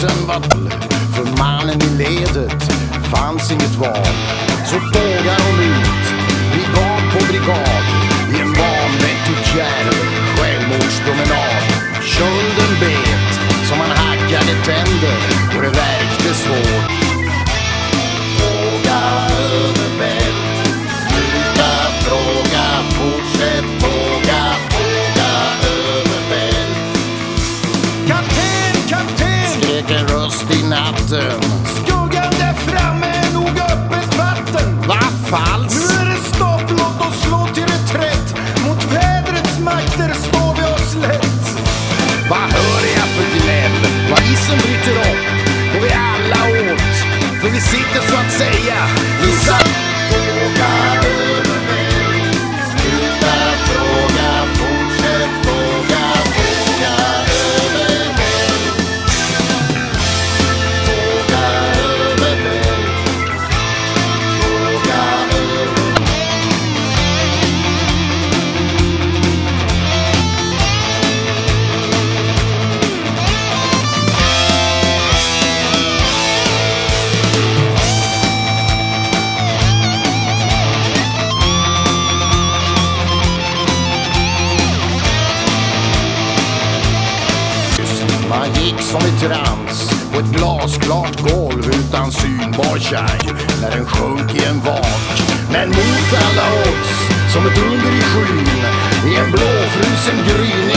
Polisen var för mannen i ledet fanns inget val. Så tågar hon ut, brigad på brigad, i en vanvettig kärv självmordspromenad. Kölden bet, som han hackade tänder, och det värkte svårt. Tågar tyst i natten. Skuggan där framme nog öppet vatten. Va falskt? gick som i trans på ett glasklart golv utan synbar kärg när den sjönk i en vak. Men mot alla odds, som ett under i skyn, i en blåfrusen gryn